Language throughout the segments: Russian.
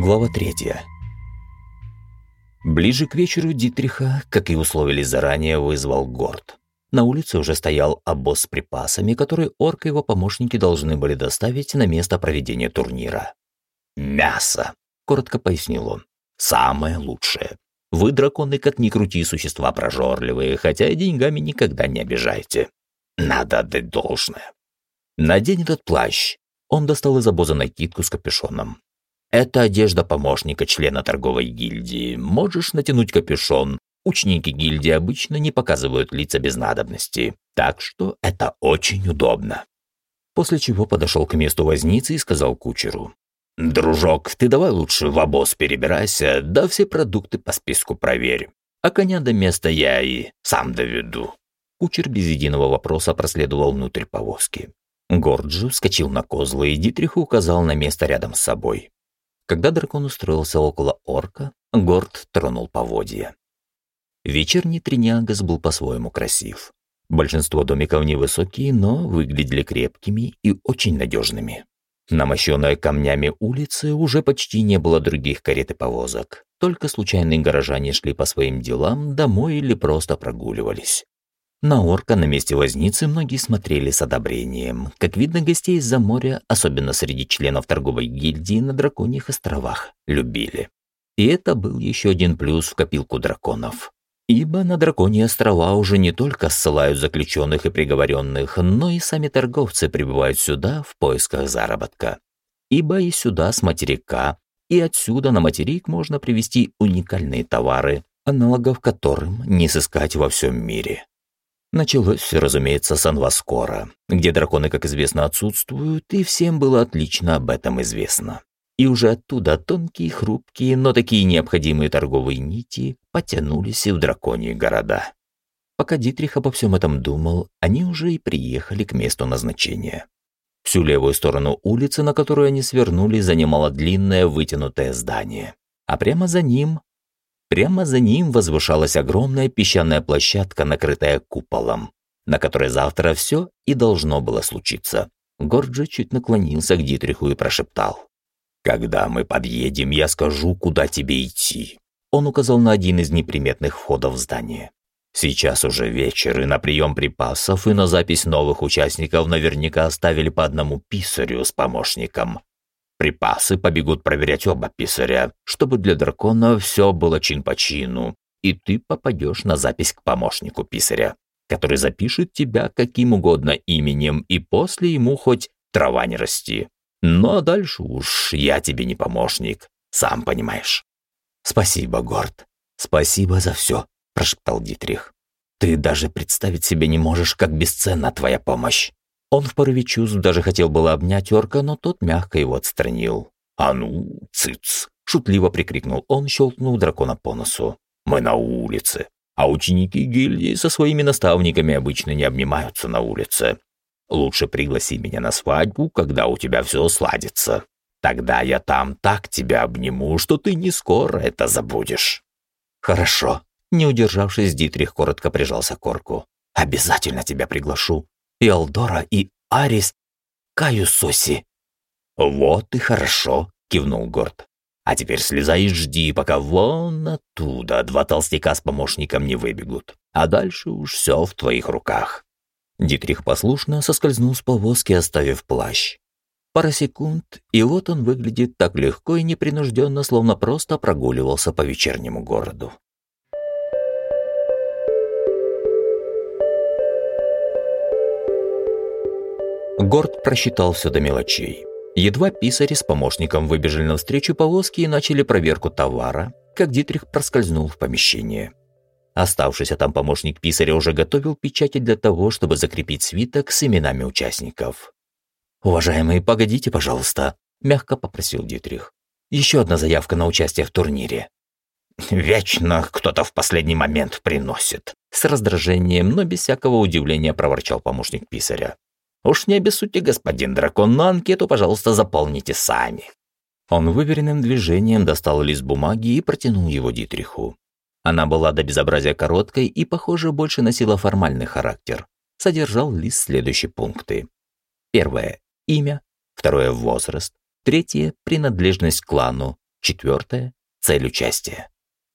Глава третья. Ближе к вечеру Дитриха, как и условились заранее, вызвал Горд. На улице уже стоял обоз с припасами, которые орк и его помощники должны были доставить на место проведения турнира. «Мясо», — коротко пояснил он, — «самое лучшее. Вы, драконы, как ни крути, существа прожорливые, хотя и деньгами никогда не обижаете. Надо отдать должное. Надень этот плащ». Он достал из обоза накидку с капюшоном. «Это одежда помощника члена торговой гильдии. Можешь натянуть капюшон. Ученики гильдии обычно не показывают лица без надобности, так что это очень удобно». После чего подошел к месту возницы и сказал кучеру. «Дружок, ты давай лучше в обоз перебирайся, да все продукты по списку проверь. А коня до места я и сам доведу». Кучер без единого вопроса проследовал внутрь повозки. Горджи вскочил на козлы, и Дитрих указал на место рядом с собой. Когда дракон устроился около орка, Горд тронул поводья. Вечерний Триниагас был по-своему красив. Большинство домиков невысокие, но выглядели крепкими и очень надежными. На мощенной камнями улице уже почти не было других карет и повозок. Только случайные горожане шли по своим делам, домой или просто прогуливались. На орка на месте возницы многие смотрели с одобрением. Как видно, гостей из-за моря, особенно среди членов торговой гильдии на Драконьих островах, любили. И это был еще один плюс в копилку драконов. Ибо на Драконьи острова уже не только ссылают заключенных и приговоренных, но и сами торговцы прибывают сюда в поисках заработка. Ибо и сюда с материка, и отсюда на материк можно привезти уникальные товары, аналогов которым не сыскать во всем мире. Началось все, разумеется, с Анваскора, где драконы, как известно, отсутствуют, и всем было отлично об этом известно и уже оттуда тонкие, хрупкие, но такие необходимые торговые нити потянулись и в драконьи города. Пока Дитрих обо всем этом думал, они уже и приехали к месту назначения. Всю левую сторону улицы, на которую они свернули, занимало длинное вытянутое здание. А прямо за ним... Прямо за ним возвышалась огромная песчаная площадка, накрытая куполом, на которой завтра все и должно было случиться. Горджи чуть наклонился к Дитриху и прошептал. «Когда мы подъедем, я скажу, куда тебе идти». Он указал на один из неприметных входов в здание. Сейчас уже вечер, и на прием припасов, и на запись новых участников наверняка оставили по одному писарю с помощником. Припасы побегут проверять оба писаря, чтобы для дракона все было чин по чину, и ты попадешь на запись к помощнику писаря, который запишет тебя каким угодно именем, и после ему хоть трава не расти. Ну а дальше уж я тебе не помощник, сам понимаешь. Спасибо, Горд. Спасибо за все, прошептал Дитрих. Ты даже представить себе не можешь, как бесценна твоя помощь. Он в порыве чувств даже хотел было обнять орка, но тот мягко его отстранил. «А ну, цыц!» – шутливо прикрикнул он, щелкнув дракона по носу. «Мы на улице, а ученики гильдии со своими наставниками обычно не обнимаются на улице. Лучше пригласи меня на свадьбу, когда у тебя все сладится. Тогда я там так тебя обниму, что ты не скоро это забудешь». «Хорошо», — не удержавшись, Дитрих коротко прижался к орку. «Обязательно тебя приглашу. И Алдора, и Арис, Каю Соси». «Вот и хорошо», — кивнул Горд. «А теперь слезай и жди, пока вон оттуда два толстяка с помощником не выбегут. А дальше уж все в твоих руках». Дитрих послушно соскользнул с повозки, оставив плащ. Пара секунд, и вот он выглядит так легко и непринужденно, словно просто прогуливался по вечернему городу. Горд просчитал все до мелочей. Едва писари с помощником выбежали навстречу повозки и начали проверку товара, как Дитрих проскользнул в помещение. Оставшийся там помощник писаря уже готовил печати для того, чтобы закрепить свиток с именами участников. «Уважаемые, погодите, пожалуйста», – мягко попросил Дитрих. «Еще одна заявка на участие в турнире». «Вечно кто-то в последний момент приносит», – с раздражением, но без всякого удивления проворчал помощник писаря. «Уж не обессудьте, господин дракон, но анкету, пожалуйста, заполните сами». Он выверенным движением достал лист бумаги и протянул его Дитриху. Она была до безобразия короткой и, похоже, больше носила формальный характер. Содержал лист следующие пункты. Первое – имя. Второе – возраст. Третье – принадлежность к клану. Четвертое – цель участия.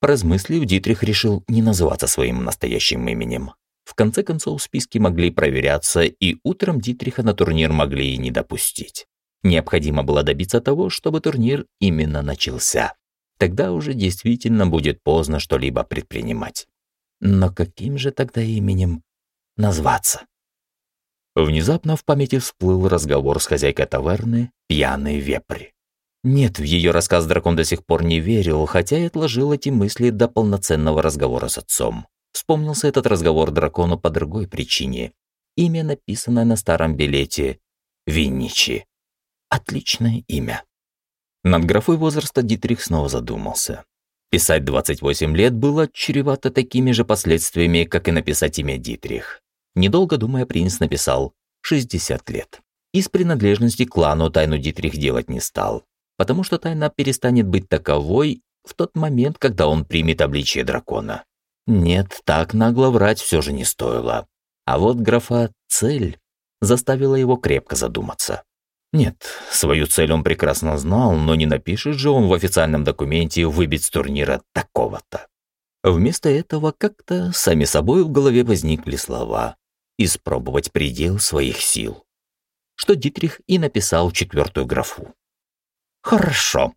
Поразмыслив, Дитрих решил не называться своим настоящим именем. В конце концов, списки могли проверяться, и утром Дитриха на турнир могли и не допустить. Необходимо было добиться того, чтобы турнир именно начался. Тогда уже действительно будет поздно что-либо предпринимать. Но каким же тогда именем назваться? Внезапно в памяти всплыл разговор с хозяйкой таверны «Пьяный вепрь». Нет, в ее рассказ дракон до сих пор не верил, хотя и отложил эти мысли до полноценного разговора с отцом. Вспомнился этот разговор дракону по другой причине. Имя, написанное на старом билете – Винничи. Отличное имя. Над графой возраста Дитрих снова задумался. Писать 28 лет было чревато такими же последствиями, как и написать имя Дитрих. Недолго думая, принц написал 60 лет. Из принадлежности к клану тайну Дитрих делать не стал потому что тайна перестанет быть таковой в тот момент, когда он примет обличие дракона. Нет, так нагло врать все же не стоило. А вот графа «цель» заставила его крепко задуматься. Нет, свою цель он прекрасно знал, но не напишет же он в официальном документе выбить с турнира такого-то. Вместо этого как-то сами собой в голове возникли слова «испробовать предел своих сил», что Дитрих и написал четвертую графу. «Хорошо».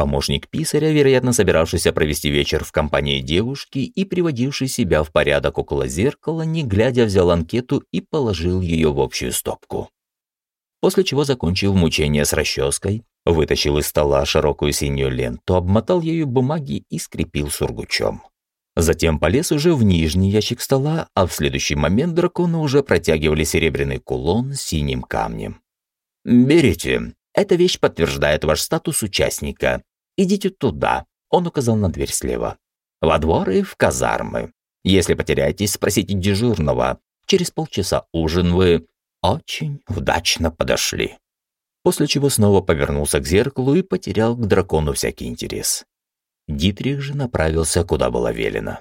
Помощник писаря, вероятно, собиравшийся провести вечер в компании девушки и приводивший себя в порядок около зеркала, не глядя взял анкету и положил ее в общую стопку. После чего, закончив мучение с расческой, вытащил из стола широкую синюю ленту, обмотал ею бумаги и скрепил сургучом. Затем полез уже в нижний ящик стола, а в следующий момент дракону уже протягивали серебряный кулон с синим камнем. «Берите», эта вещь подтверждает ваш статус участника. Идите туда. Он указал на дверь слева. Во двор и в казармы. Если потеряетесь, спросите дежурного. Через полчаса ужин вы очень удачно подошли. После чего снова повернулся к зеркалу и потерял к дракону всякий интерес. Дитрих же направился, куда было велено.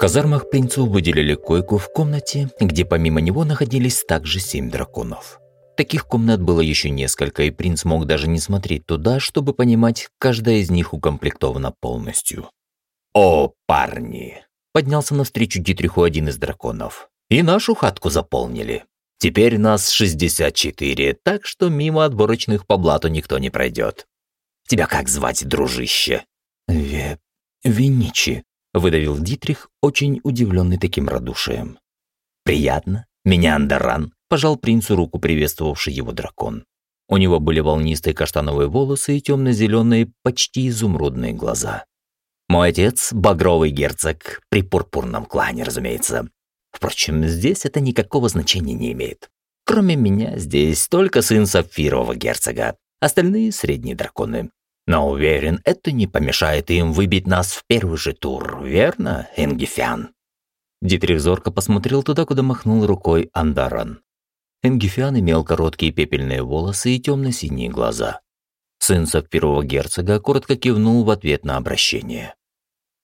Казармах принцу выделили койку в комнате, где помимо него находились также семь драконов. Таких комнат было еще несколько, и принц мог даже не смотреть туда, чтобы понимать, каждая из них укомплектована полностью. «О, парни!» – поднялся навстречу Дитриху один из драконов. «И нашу хатку заполнили. Теперь нас 64, так что мимо отборочных по блату никто не пройдет. Тебя как звать, дружище?» «Ве... Виничи», выдавил Дитрих, очень удивленный таким радушием. «Приятно. Меня Андаран», – пожал принцу руку приветствовавший его дракон. У него были волнистые каштановые волосы и темно-зеленые, почти изумрудные глаза. «Мой отец – багровый герцог, при пурпурном клане, разумеется. Впрочем, здесь это никакого значения не имеет. Кроме меня, здесь только сын сапфирового герцога, остальные – средние драконы. Но уверен, это не помешает им выбить нас в первый же тур, верно, Энгифян?» Дитрих зорко посмотрел туда, куда махнул рукой Андаран. Энгифян имел короткие пепельные волосы и темно-синие глаза. Сын сапфирового герцога коротко кивнул в ответ на обращение.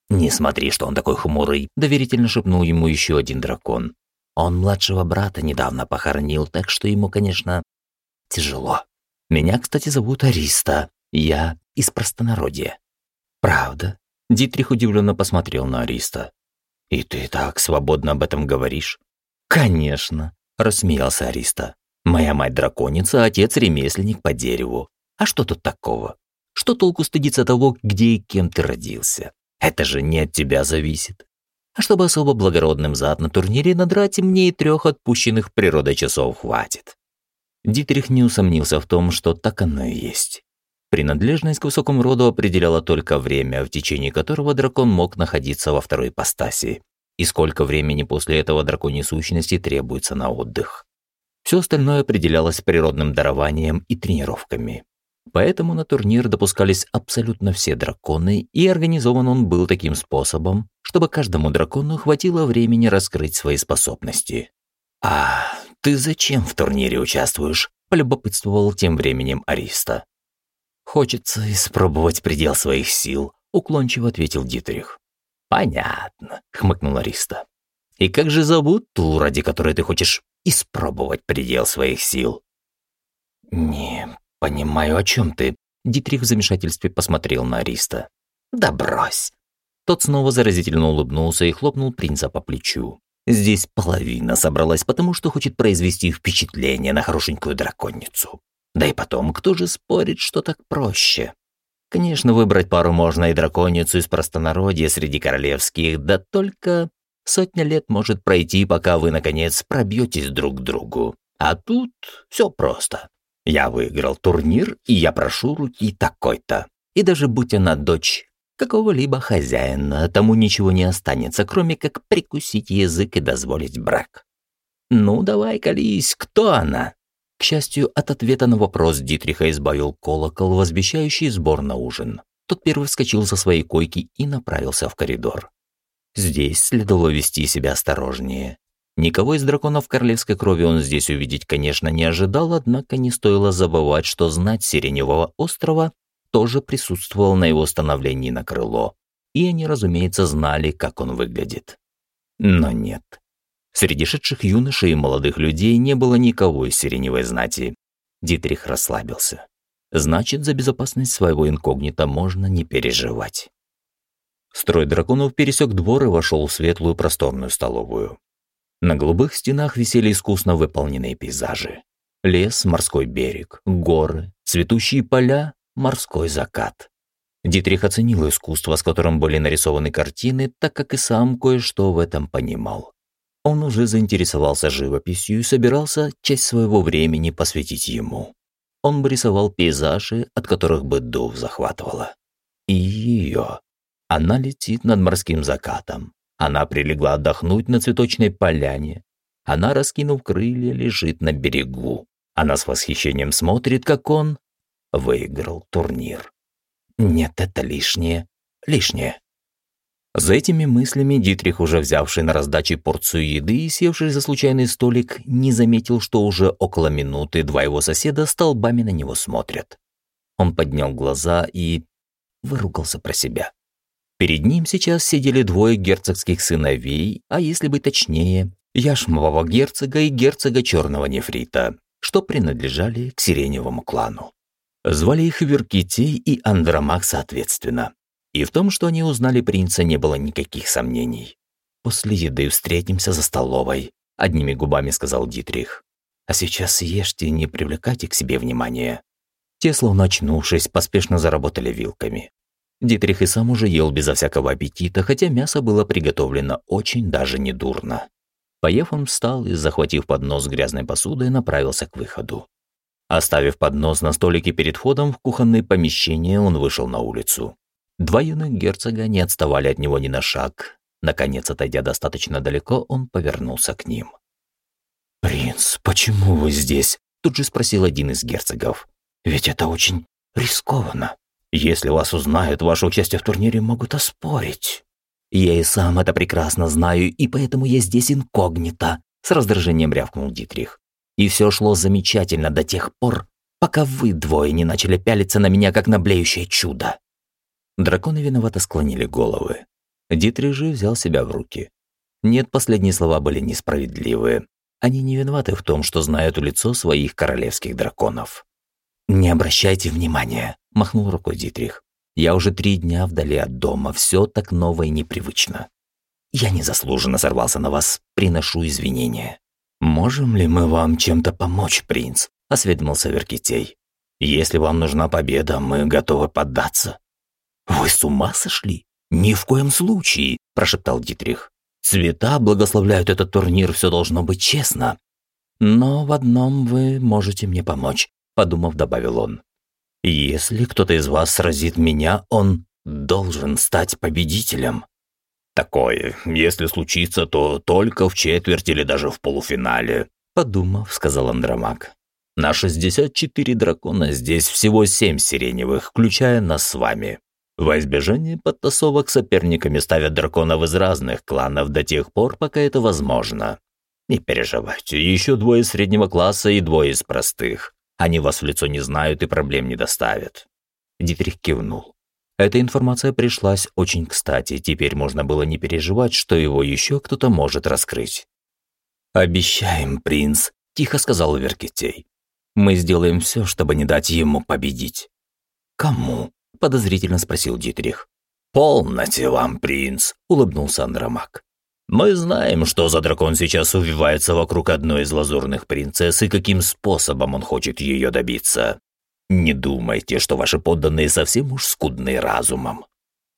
«Не смотри, что он такой хмурый», – доверительно шепнул ему еще один дракон. «Он младшего брата недавно похоронил, так что ему, конечно, тяжело. Меня, кстати, зовут Ариста. Я из простонародья. Правда? Дитрих удивленно посмотрел на Ариста. И ты так свободно об этом говоришь? Конечно, рассмеялся Ариста. Моя мать драконица, отец ремесленник по дереву. А что тут такого? Что толку стыдиться того, где и кем ты родился? Это же не от тебя зависит. А чтобы особо благородным зад на турнире надрать, мне и трех отпущенных природой часов хватит. Дитрих не усомнился в том, что так оно и есть. Принадлежность к высокому роду определяла только время, в течение которого дракон мог находиться во второй ипостаси, и сколько времени после этого драконьей сущности требуется на отдых. Все остальное определялось природным дарованием и тренировками. Поэтому на турнир допускались абсолютно все драконы, и организован он был таким способом, чтобы каждому дракону хватило времени раскрыть свои способности. «А ты зачем в турнире участвуешь?» – полюбопытствовал тем временем Ариста. «Хочется испробовать предел своих сил», — уклончиво ответил Дитрих. «Понятно», — хмыкнул Ариста. И как же зовут ту, ради которой ты хочешь испробовать предел своих сил?» «Не понимаю, о чем ты?» Дитрих в замешательстве посмотрел на Ариста. «Да брось!» Тот снова заразительно улыбнулся и хлопнул принца по плечу. Здесь половина собралась, потому что хочет произвести впечатление на хорошенькую драконицу. Да и потом, кто же спорит, что так проще? Конечно, выбрать пару можно и драконицу из простонародья среди королевских, да только сотня лет может пройти, пока вы, наконец, пробьетесь друг к другу. А тут все просто. Я выиграл турнир, и я прошу руки такой-то. И даже будь она дочь какого-либо хозяина, тому ничего не останется, кроме как прикусить язык и дозволить брак. «Ну, давай, колись, кто она?» К счастью, от ответа на вопрос Дитриха избавил колокол, возвещающий сбор на ужин. Тот первый вскочил со своей койки и направился в коридор. Здесь следовало вести себя осторожнее. Никого из драконов королевской крови он здесь увидеть, конечно, не ожидал, однако не стоило забывать, что знать Сиреневого острова тоже присутствовал на его становлении на крыло, и они, разумеется, знали, как он выглядит. Но нет. Среди шедших юношей и молодых людей не было никого из сиреневой знати. Дитрих расслабился. Значит, за безопасность своего инкогнита можно не переживать. Строй драконов пересек двор и вошел в светлую просторную столовую. На голубых стенах висели искусно выполненные пейзажи. Лес, морской берег, горы, цветущие поля морской закат. Дитрих оценил искусство, с которым были нарисованы картины, так как и сам кое-что в этом понимал. Он уже заинтересовался живописью и собирался часть своего времени посвятить ему. Он бы рисовал пейзажи, от которых бы дух захватывало. И ее. Она летит над морским закатом. Она прилегла отдохнуть на цветочной поляне. Она, раскинув крылья, лежит на берегу. Она с восхищением смотрит, как он выиграл турнир. Нет, это лишнее. Лишнее. За этими мыслями Дитрих, уже взявший на раздаче порцию еды и севший за случайный столик, не заметил, что уже около минуты два его соседа столбами на него смотрят. Он поднял глаза и выругался про себя. Перед ним сейчас сидели двое герцогских сыновей, а если быть точнее, яшмового герцога и герцога черного нефрита, что принадлежали к сиреневому клану. Звали их Веркитей и Андромак соответственно. И в том, что они узнали принца, не было никаких сомнений. «После еды встретимся за столовой», — одними губами сказал Дитрих. «А сейчас ешьте не привлекайте к себе внимания». Те, словно очнувшись, поспешно заработали вилками. Дитрих и сам уже ел безо всякого аппетита, хотя мясо было приготовлено очень даже недурно. Поев, он встал и, захватив поднос грязной посудой, направился к выходу. Оставив поднос на столике перед входом в кухонное помещение, он вышел на улицу. Два юных герцога не отставали от него ни на шаг. Наконец, отойдя достаточно далеко, он повернулся к ним. «Принц, почему вы здесь?» Тут же спросил один из герцогов. «Ведь это очень рискованно. Если вас узнают, ваше участие в турнире могут оспорить». «Я и сам это прекрасно знаю, и поэтому я здесь инкогнито», с раздражением рявкнул Дитрих. И все шло замечательно до тех пор, пока вы двое не начали пялиться на меня, как на блеющее чудо. Драконы виновато склонили головы. Дитрих же взял себя в руки. Нет, последние слова были несправедливые. Они не виноваты в том, что знают лицо своих королевских драконов. «Не обращайте внимания», – махнул рукой Дитрих. «Я уже три дня вдали от дома, все так ново и непривычно. Я незаслуженно сорвался на вас, приношу извинения». «Можем ли мы вам чем-то помочь, принц?» – осведомился Веркитей. «Если вам нужна победа, мы готовы поддаться». «Вы с ума сошли? Ни в коем случае!» – прошептал Дитрих. «Цвета благословляют этот турнир, все должно быть честно. Но в одном вы можете мне помочь», – подумав, добавил он. «Если кто-то из вас сразит меня, он должен стать победителем». Такое, если случится, то только в четверти или даже в полуфинале», – подумав, сказал Андромак. «На 64 дракона здесь всего 7 сиреневых, включая нас с вами. Во избежание подтасовок соперниками ставят драконов из разных кланов до тех пор, пока это возможно. Не переживайте, еще двое среднего класса и двое из простых. Они вас в лицо не знают и проблем не доставят». Дитрих кивнул. Эта информация пришлась очень кстати, теперь можно было не переживать, что его еще кто-то может раскрыть. «Обещаем, принц», – тихо сказал Веркетей. «Мы сделаем все, чтобы не дать ему победить». «Кому?» – подозрительно спросил Дитрих. «Полноте вам, принц», – улыбнулся Андромак. «Мы знаем, что за дракон сейчас увивается вокруг одной из лазурных принцесс и каким способом он хочет ее добиться. Не думайте, что ваши подданные совсем уж скудны разумом».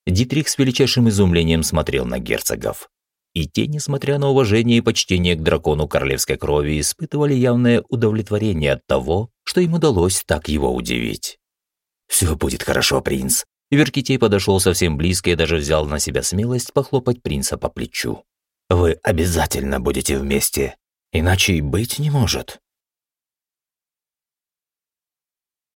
Дитрих с величайшим изумлением смотрел на герцогов. И те, несмотря на уважение и почтение к дракону королевской крови, испытывали явное удовлетворение от того, что им удалось так его удивить. «Все будет хорошо, принц». Веркитей подошел совсем близко и даже взял на себя смелость похлопать принца по плечу. «Вы обязательно будете вместе, иначе и быть не может».